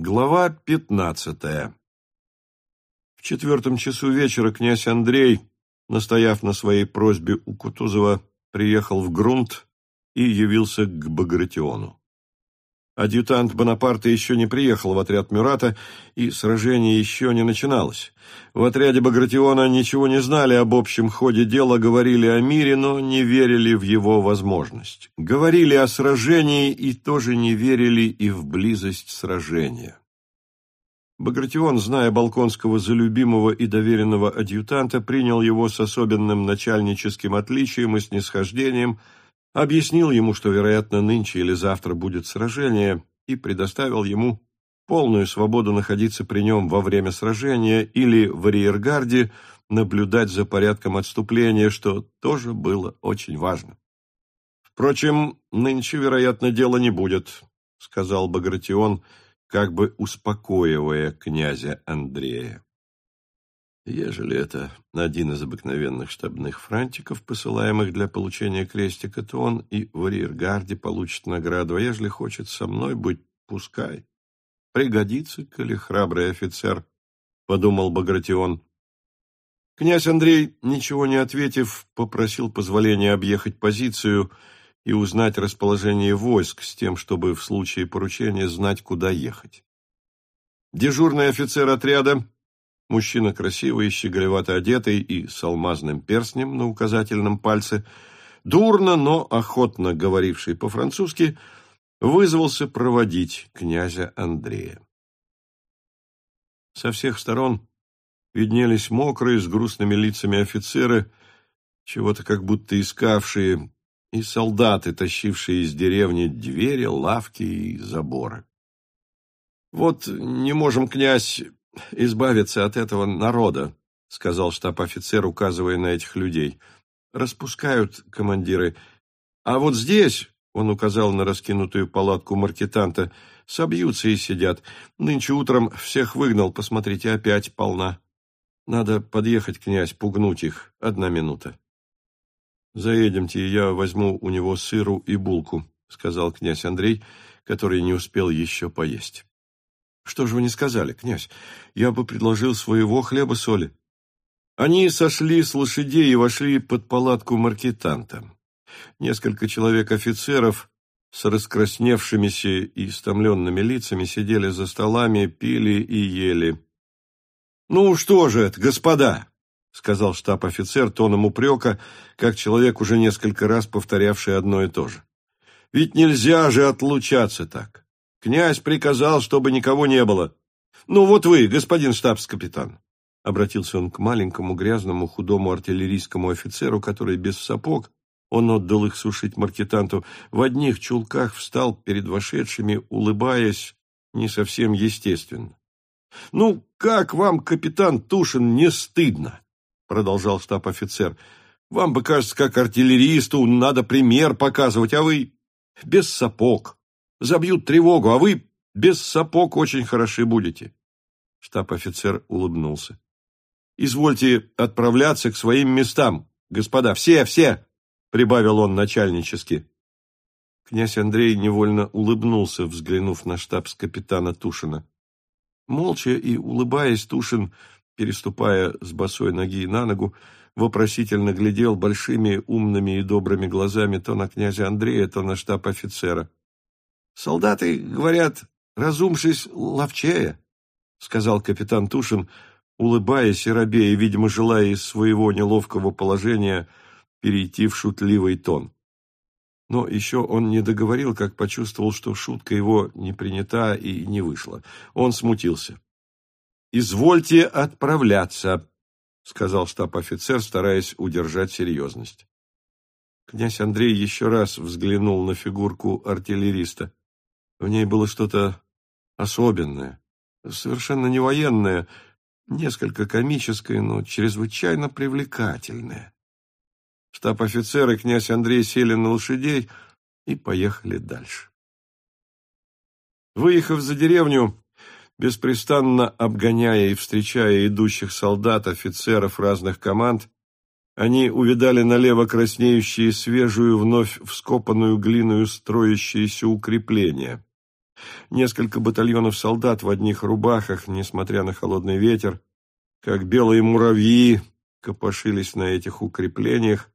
Глава пятнадцатая В четвертом часу вечера князь Андрей, настояв на своей просьбе у Кутузова, приехал в грунт и явился к Багратиону. Адъютант Бонапарта еще не приехал в отряд Мюрата, и сражение еще не начиналось. В отряде Багратиона ничего не знали об общем ходе дела, говорили о мире, но не верили в его возможность. Говорили о сражении и тоже не верили и в близость сражения. Багратион, зная Балконского за любимого и доверенного адъютанта, принял его с особенным начальническим отличием и снисхождением – объяснил ему, что, вероятно, нынче или завтра будет сражение, и предоставил ему полную свободу находиться при нем во время сражения или в арьергарде, наблюдать за порядком отступления, что тоже было очень важно. «Впрочем, нынче, вероятно, дела не будет», — сказал Багратион, как бы успокоивая князя Андрея. Ежели это один из обыкновенных штабных франтиков, посылаемых для получения крестика, то он и в арьергарде получит награду, а ежели хочет со мной быть, пускай. Пригодится, коли храбрый офицер, — подумал Багратион. Князь Андрей, ничего не ответив, попросил позволения объехать позицию и узнать расположение войск с тем, чтобы в случае поручения знать, куда ехать. Дежурный офицер отряда Мужчина красивый, щеголевато одетый и с алмазным перстнем на указательном пальце, дурно, но охотно говоривший по-французски, вызвался проводить князя Андрея. Со всех сторон виднелись мокрые, с грустными лицами офицеры, чего-то как будто искавшие, и солдаты, тащившие из деревни двери, лавки и заборы. «Вот не можем, князь, избавиться от этого народа», — сказал штаб-офицер, указывая на этих людей. «Распускают командиры. А вот здесь, — он указал на раскинутую палатку маркетанта, — собьются и сидят. Нынче утром всех выгнал, посмотрите, опять полна. Надо подъехать, князь, пугнуть их. Одна минута». «Заедемте, и я возьму у него сыру и булку», — сказал князь Андрей, который не успел еще поесть. Что же вы не сказали, князь? Я бы предложил своего хлеба-соли. Они сошли с лошадей и вошли под палатку маркетанта. Несколько человек-офицеров с раскрасневшимися и истомленными лицами сидели за столами, пили и ели. «Ну что же это, господа!» — сказал штаб-офицер тоном упрека, как человек, уже несколько раз повторявший одно и то же. «Ведь нельзя же отлучаться так!» Князь приказал, чтобы никого не было. Ну вот вы, господин штабс-капитан. Обратился он к маленькому, грязному, худому артиллерийскому офицеру, который без сапог, он отдал их сушить маркетанту, в одних чулках встал перед вошедшими, улыбаясь не совсем естественно. «Ну, как вам, капитан Тушин, не стыдно?» — продолжал штаб-офицер. «Вам бы, кажется, как артиллеристу, надо пример показывать, а вы без сапог. Забьют тревогу, а вы без сапог очень хороши будете. Штаб-офицер улыбнулся. «Извольте отправляться к своим местам, господа, все, все!» — прибавил он начальнически. Князь Андрей невольно улыбнулся, взглянув на штабс-капитана Тушина. Молча и улыбаясь, Тушин, переступая с босой ноги на ногу, вопросительно глядел большими умными и добрыми глазами то на князя Андрея, то на штаб-офицера. Солдаты, говорят, разумшись, ловчее, — сказал капитан Тушин, улыбаясь и робея, видимо, желая из своего неловкого положения перейти в шутливый тон. Но еще он не договорил, как почувствовал, что шутка его не принята и не вышла. Он смутился. «Извольте отправляться», — сказал штаб-офицер, стараясь удержать серьезность. Князь Андрей еще раз взглянул на фигурку артиллериста. В ней было что-то особенное, совершенно не военное, несколько комическое, но чрезвычайно привлекательное. Штаб-офицер и князь Андрей сели на лошадей и поехали дальше. Выехав за деревню, беспрестанно обгоняя и встречая идущих солдат, офицеров разных команд, они увидали налево краснеющие свежую, вновь вскопанную глиную строящиеся укрепления. Несколько батальонов солдат в одних рубахах, несмотря на холодный ветер, как белые муравьи, копошились на этих укреплениях.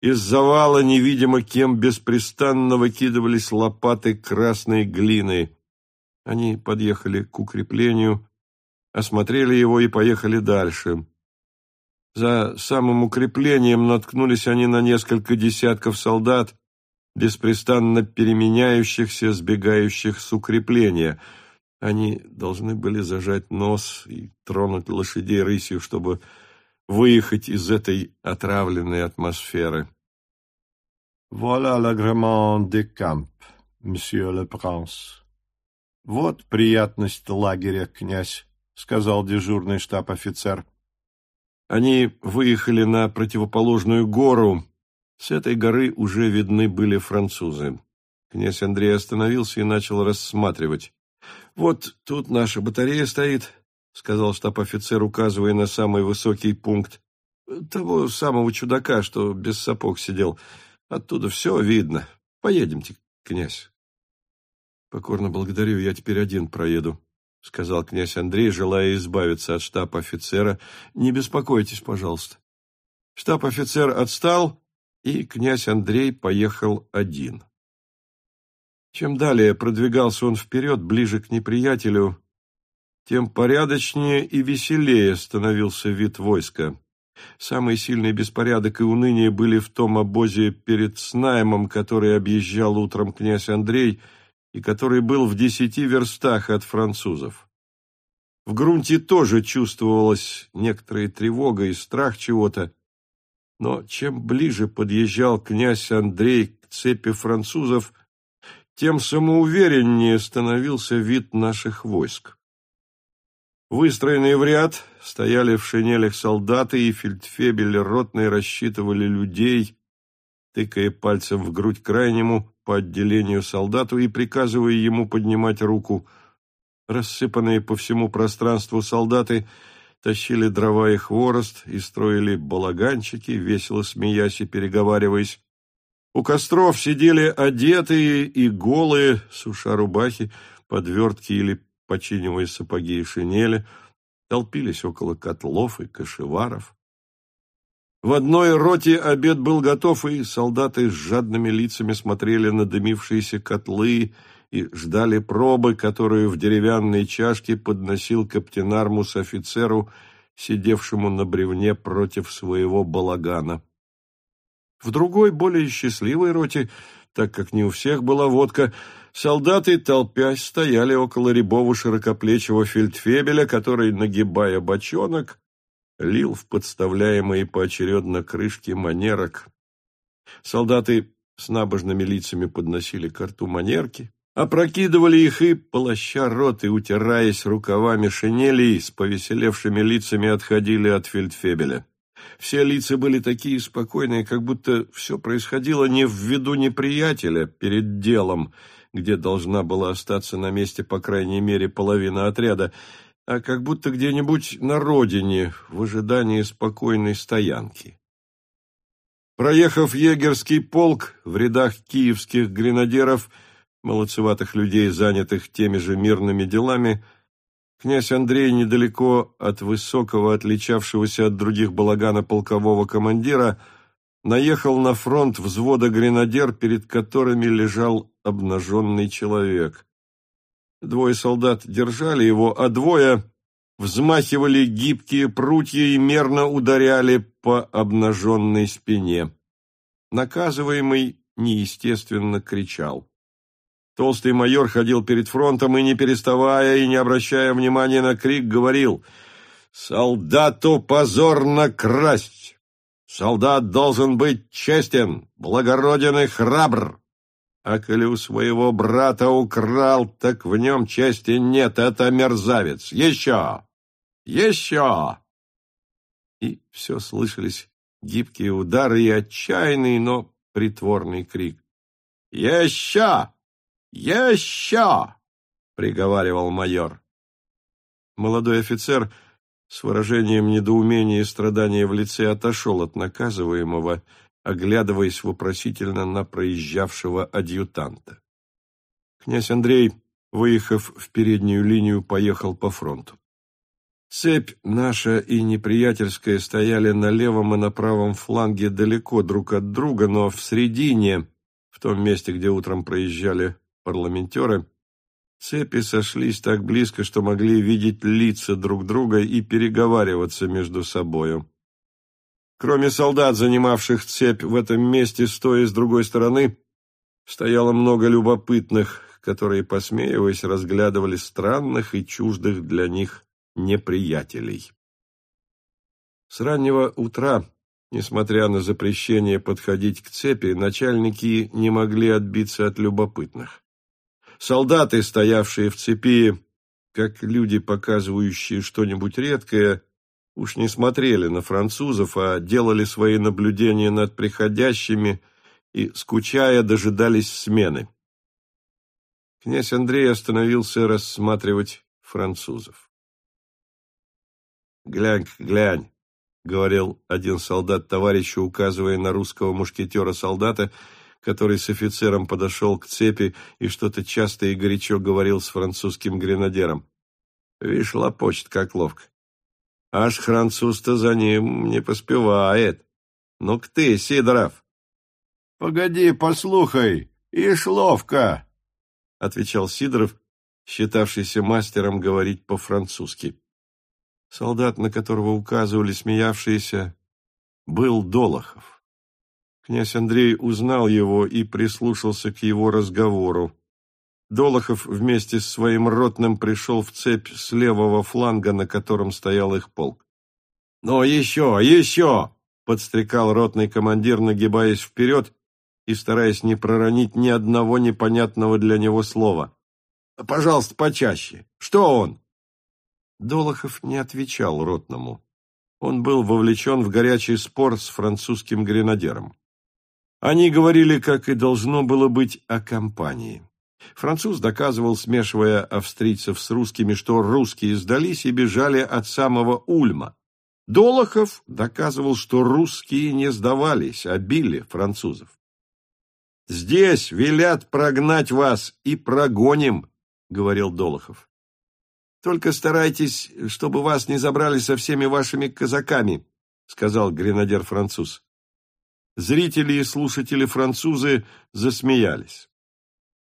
Из завала невидимо кем беспрестанно выкидывались лопаты красной глины. Они подъехали к укреплению, осмотрели его и поехали дальше. За самым укреплением наткнулись они на несколько десятков солдат, беспрестанно переменяющихся, сбегающих с укрепления. Они должны были зажать нос и тронуть лошадей рысью, чтобы выехать из этой отравленной атмосферы. «Voilà l'agrément de camp, monsieur le prince». «Вот приятность лагеря, князь», — сказал дежурный штаб-офицер. Они выехали на противоположную гору. С этой горы уже видны были французы. Князь Андрей остановился и начал рассматривать. «Вот тут наша батарея стоит», — сказал штаб-офицер, указывая на самый высокий пункт. «Того самого чудака, что без сапог сидел. Оттуда все видно. Поедемте, князь». «Покорно благодарю, я теперь один проеду», — сказал князь Андрей, желая избавиться от штаб-офицера. «Не беспокойтесь, пожалуйста». Штаб-офицер отстал, и князь Андрей поехал один. Чем далее продвигался он вперед, ближе к неприятелю, тем порядочнее и веселее становился вид войска. Самый сильный беспорядок и уныние были в том обозе перед Снаймом, который объезжал утром князь Андрей, и который был в десяти верстах от французов. В грунте тоже чувствовалась некоторая тревога и страх чего-то, но чем ближе подъезжал князь Андрей к цепи французов, тем самоувереннее становился вид наших войск. Выстроенные в ряд стояли в шинелях солдаты, и фельдфебели ротные рассчитывали людей, тыкая пальцем в грудь крайнему, по отделению солдату и приказывая ему поднимать руку. Рассыпанные по всему пространству солдаты тащили дрова и хворост и строили балаганчики, весело смеясь и переговариваясь. У костров сидели одетые и голые, суша рубахи, подвертки или починивая сапоги и шинели, толпились около котлов и кошеваров. В одной роте обед был готов, и солдаты с жадными лицами смотрли на дымившиеся котлы и ждали пробы, которую в деревянной чашке подносил каптенармус офицеру, сидевшему на бревне против своего балагана. В другой, более счастливой роте, так как не у всех была водка, солдаты, толпясь, стояли около рябого широкоплечего фельдфебеля, который, нагибая бочонок, лил в подставляемые поочередно крышки манерок. Солдаты с набожными лицами подносили к рту манерки, опрокидывали их и, полоща рот и утираясь рукавами шинелей, с повеселевшими лицами отходили от фельдфебеля. Все лица были такие спокойные, как будто все происходило не в виду неприятеля перед делом, где должна была остаться на месте по крайней мере половина отряда, а как будто где-нибудь на родине в ожидании спокойной стоянки. Проехав егерский полк в рядах киевских гренадеров, молодцеватых людей, занятых теми же мирными делами, князь Андрей недалеко от высокого, отличавшегося от других балагана полкового командира, наехал на фронт взвода гренадер, перед которыми лежал обнаженный человек. Двое солдат держали его, а двое взмахивали гибкие прутья и мерно ударяли по обнаженной спине. Наказываемый неестественно кричал. Толстый майор ходил перед фронтом и, не переставая и не обращая внимания на крик, говорил «Солдату позорно красть! Солдат должен быть честен, благороден и храбр!» А коли у своего брата украл, так в нем чести нет, это мерзавец. Еще! Еще!» И все слышались гибкие удары и отчаянный, но притворный крик. «Еще! Еще!» — приговаривал майор. Молодой офицер с выражением недоумения и страдания в лице отошел от наказываемого, оглядываясь вопросительно на проезжавшего адъютанта. Князь Андрей, выехав в переднюю линию, поехал по фронту. Цепь наша и неприятельская стояли на левом и на правом фланге далеко друг от друга, но в середине, в том месте, где утром проезжали парламентеры, цепи сошлись так близко, что могли видеть лица друг друга и переговариваться между собою. Кроме солдат, занимавших цепь в этом месте, стоя с другой стороны, стояло много любопытных, которые, посмеиваясь, разглядывали странных и чуждых для них неприятелей. С раннего утра, несмотря на запрещение подходить к цепи, начальники не могли отбиться от любопытных. Солдаты, стоявшие в цепи, как люди, показывающие что-нибудь редкое, уж не смотрели на французов, а делали свои наблюдения над приходящими и, скучая, дожидались смены. Князь Андрей остановился рассматривать французов. «Глянь, глянь», — говорил один солдат товарищу, указывая на русского мушкетера-солдата, который с офицером подошел к цепи и что-то часто и горячо говорил с французским гренадером. «Вишь, лопочет, как ловко. Аж француз-то за ним не поспевает. Ну-ка ты, Сидоров!» «Погоди, послухай, ишь ловко!» — отвечал Сидоров, считавшийся мастером говорить по-французски. Солдат, на которого указывали смеявшиеся, был Долохов. Князь Андрей узнал его и прислушался к его разговору. Долохов вместе с своим ротным пришел в цепь с левого фланга, на котором стоял их полк. «Ну, еще, еще!» — подстрекал ротный командир, нагибаясь вперед и стараясь не проронить ни одного непонятного для него слова. «Пожалуйста, почаще. Что он?» Долохов не отвечал ротному. Он был вовлечен в горячий спор с французским гренадером. Они говорили, как и должно было быть, о компании. Француз доказывал, смешивая австрийцев с русскими, что русские сдались и бежали от самого Ульма. Долохов доказывал, что русские не сдавались, а били французов. «Здесь велят прогнать вас и прогоним», — говорил Долохов. Только старайтесь, чтобы вас не забрали со всеми вашими казаками, сказал гренадер-француз. Зрители и слушатели французы засмеялись.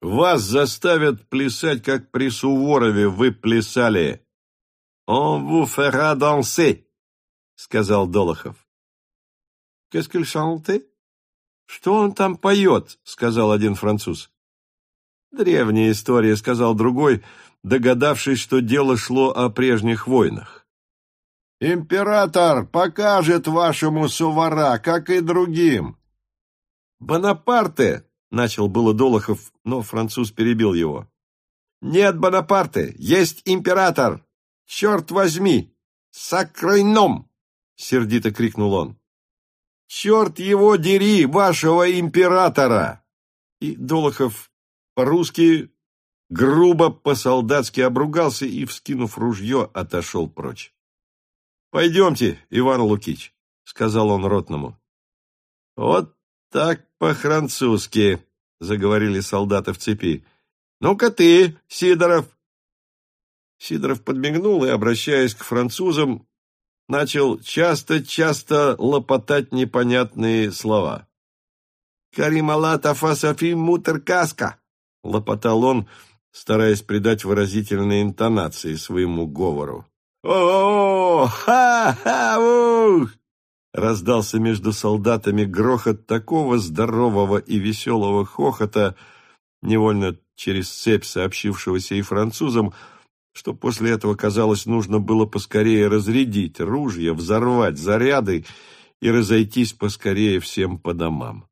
Вас заставят плясать, как при Суворове вы плясали. «On vous fera danser», — сказал Долохов. «Qu'est-ce qu'il chante?» «Что он там поет?» — сказал один француз. «Древняя история», — сказал другой, — догадавшись, что дело шло о прежних войнах. «Император покажет вашему сувара, как и другим!» «Бонапарте!» — начал было Долохов, но француз перебил его. «Нет Бонапарте, есть император! Черт возьми! Сакройном!» — сердито крикнул он. «Черт его дери, вашего императора!» И Долохов по-русски грубо по-солдатски обругался и, вскинув ружье, отошел прочь. — Пойдемте, Иван Лукич, — сказал он ротному. — Вот так по-французски, — заговорили солдаты в цепи. — Ну-ка ты, Сидоров. Сидоров подмигнул и, обращаясь к французам, начал часто-часто лопотать непонятные слова. «Карималата фасафи мутер каска!» — лопотал он, стараясь придать выразительные интонации своему говору. «О-о-о! Ха-ха-ух!» Раздался между солдатами грохот такого здорового и веселого хохота, невольно через цепь сообщившегося и французам, что после этого, казалось, нужно было поскорее разрядить ружья, взорвать заряды и разойтись поскорее всем по домам.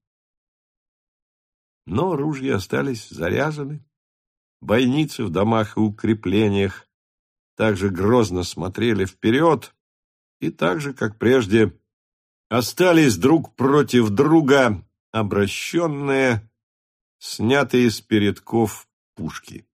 Но ружья остались заряжены, Бойницы в домах и укреплениях также грозно смотрели вперед и так же, как прежде, остались друг против друга обращенные, снятые с передков пушки.